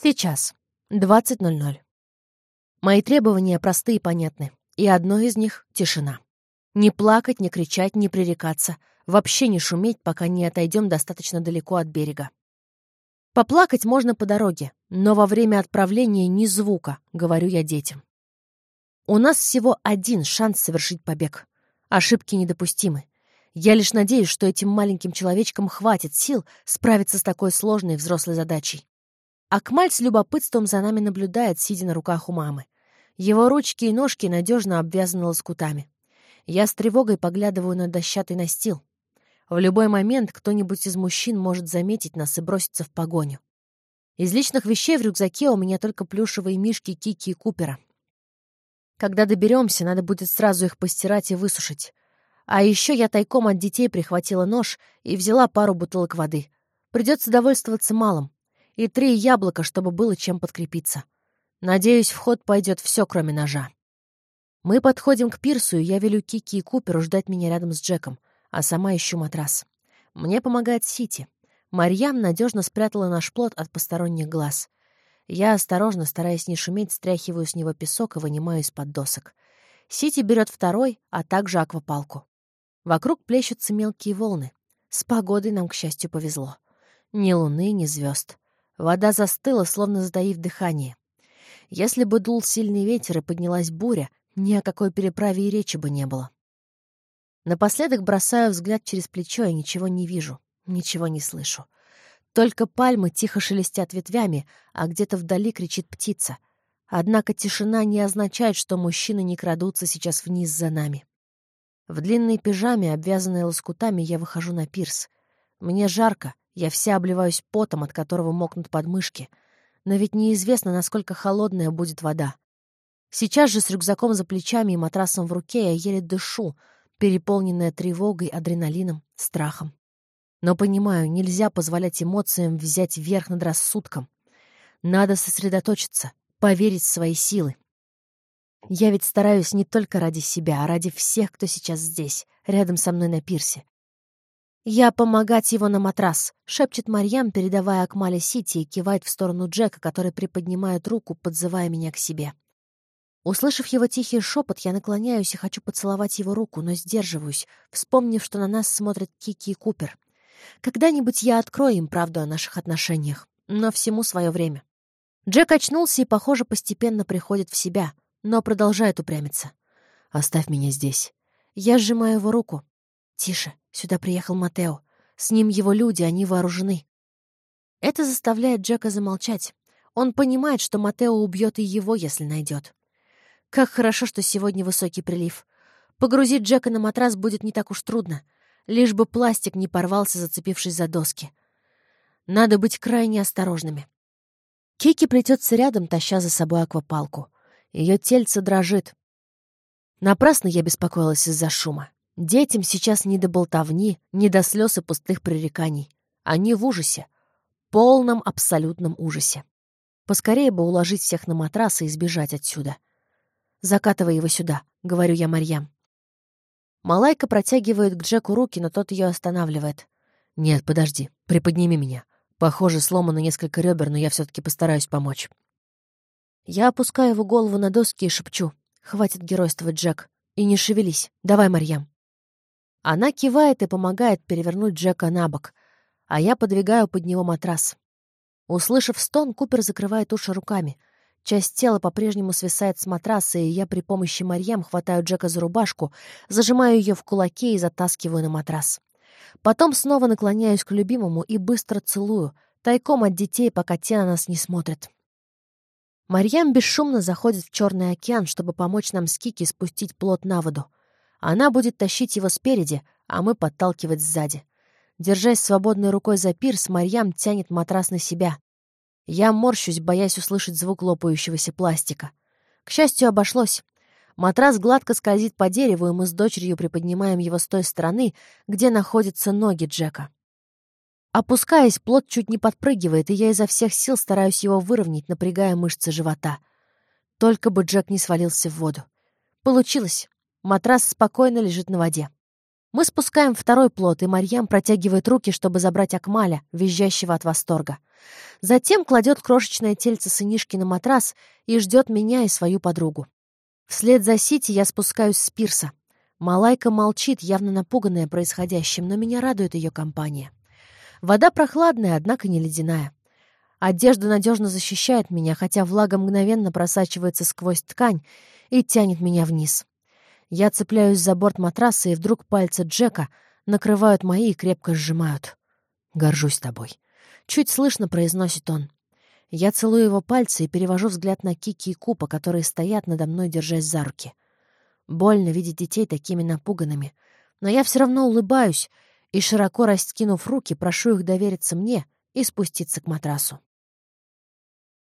Сейчас. 20.00. Мои требования просты и понятны. И одно из них — тишина. Не плакать, не кричать, не пререкаться. Вообще не шуметь, пока не отойдем достаточно далеко от берега. Поплакать можно по дороге, но во время отправления ни звука, говорю я детям. У нас всего один шанс совершить побег. Ошибки недопустимы. Я лишь надеюсь, что этим маленьким человечкам хватит сил справиться с такой сложной взрослой задачей. Акмаль с любопытством за нами наблюдает, сидя на руках у мамы. Его ручки и ножки надежно обвязаны лоскутами. Я с тревогой поглядываю на дощатый настил. В любой момент кто-нибудь из мужчин может заметить нас и броситься в погоню. Из личных вещей в рюкзаке у меня только плюшевые мишки Кики и Купера. Когда доберемся, надо будет сразу их постирать и высушить. А еще я тайком от детей прихватила нож и взяла пару бутылок воды. Придется довольствоваться малым и три яблока, чтобы было чем подкрепиться. Надеюсь, в ход пойдет все, кроме ножа. Мы подходим к пирсу, и я велю Кики и Куперу ждать меня рядом с Джеком, а сама ищу матрас. Мне помогает Сити. Марьям надежно спрятала наш плод от посторонних глаз. Я осторожно, стараясь не шуметь, стряхиваю с него песок и вынимаю из-под досок. Сити берет второй, а также аквапалку. Вокруг плещутся мелкие волны. С погодой нам, к счастью, повезло. Ни луны, ни звезд. Вода застыла, словно затаив дыхание. Если бы дул сильный ветер и поднялась буря, ни о какой переправе и речи бы не было. Напоследок бросаю взгляд через плечо и ничего не вижу, ничего не слышу. Только пальмы тихо шелестят ветвями, а где-то вдали кричит птица. Однако тишина не означает, что мужчины не крадутся сейчас вниз за нами. В длинной пижаме, обвязанной лоскутами, я выхожу на пирс. Мне жарко, я вся обливаюсь потом, от которого мокнут подмышки. Но ведь неизвестно, насколько холодная будет вода. Сейчас же с рюкзаком за плечами и матрасом в руке я еле дышу, переполненная тревогой, адреналином, страхом. Но понимаю, нельзя позволять эмоциям взять верх над рассудком. Надо сосредоточиться, поверить в свои силы. Я ведь стараюсь не только ради себя, а ради всех, кто сейчас здесь, рядом со мной на пирсе. «Я помогать его на матрас», — шепчет Марьям, передавая Акмале Сити и кивает в сторону Джека, который приподнимает руку, подзывая меня к себе. Услышав его тихий шепот, я наклоняюсь и хочу поцеловать его руку, но сдерживаюсь, вспомнив, что на нас смотрят Кики и Купер. Когда-нибудь я открою им правду о наших отношениях, но всему свое время. Джек очнулся и, похоже, постепенно приходит в себя, но продолжает упрямиться. «Оставь меня здесь». Я сжимаю его руку. «Тише, сюда приехал Матео. С ним его люди, они вооружены». Это заставляет Джека замолчать. Он понимает, что Матео убьет и его, если найдет. Как хорошо, что сегодня высокий прилив. Погрузить Джека на матрас будет не так уж трудно, лишь бы пластик не порвался, зацепившись за доски. Надо быть крайне осторожными. Кики плетется рядом, таща за собой аквапалку. Ее тельце дрожит. Напрасно я беспокоилась из-за шума. Детям сейчас не до болтовни, не до слез и пустых пререканий. Они в ужасе. Полном абсолютном ужасе. Поскорее бы уложить всех на матрасы и сбежать отсюда. «Закатывай его сюда», — говорю я Марьям. Малайка протягивает к Джеку руки, но тот ее останавливает. «Нет, подожди, приподними меня. Похоже, сломано несколько ребер, но я все-таки постараюсь помочь». Я опускаю его голову на доски и шепчу. «Хватит геройствовать, Джек. И не шевелись. Давай, Марьям». Она кивает и помогает перевернуть Джека на бок, а я подвигаю под него матрас. Услышав стон, Купер закрывает уши руками. Часть тела по-прежнему свисает с матраса, и я при помощи Марьям хватаю Джека за рубашку, зажимаю ее в кулаке и затаскиваю на матрас. Потом снова наклоняюсь к любимому и быстро целую, тайком от детей, пока те на нас не смотрят. Марьям бесшумно заходит в Черный океан, чтобы помочь нам с Кики спустить плот на воду. Она будет тащить его спереди, а мы подталкивать сзади. Держась свободной рукой за пирс, Марьям тянет матрас на себя. Я морщусь, боясь услышать звук лопающегося пластика. К счастью, обошлось. Матрас гладко скользит по дереву, и мы с дочерью приподнимаем его с той стороны, где находятся ноги Джека. Опускаясь, плод чуть не подпрыгивает, и я изо всех сил стараюсь его выровнять, напрягая мышцы живота. Только бы Джек не свалился в воду. Получилось. Матрас спокойно лежит на воде. Мы спускаем второй плот, и Марьям протягивает руки, чтобы забрать Акмаля, визжащего от восторга. Затем кладет крошечное тельце сынишки на матрас и ждет меня и свою подругу. Вслед за Сити я спускаюсь с пирса. Малайка молчит, явно напуганная происходящим, но меня радует ее компания. Вода прохладная, однако не ледяная. Одежда надежно защищает меня, хотя влага мгновенно просачивается сквозь ткань и тянет меня вниз. Я цепляюсь за борт матраса, и вдруг пальцы Джека накрывают мои и крепко сжимают. «Горжусь тобой». Чуть слышно произносит он. Я целую его пальцы и перевожу взгляд на Кики и Купа, которые стоят надо мной, держась за руки. Больно видеть детей такими напуганными. Но я все равно улыбаюсь и, широко раскинув руки, прошу их довериться мне и спуститься к матрасу.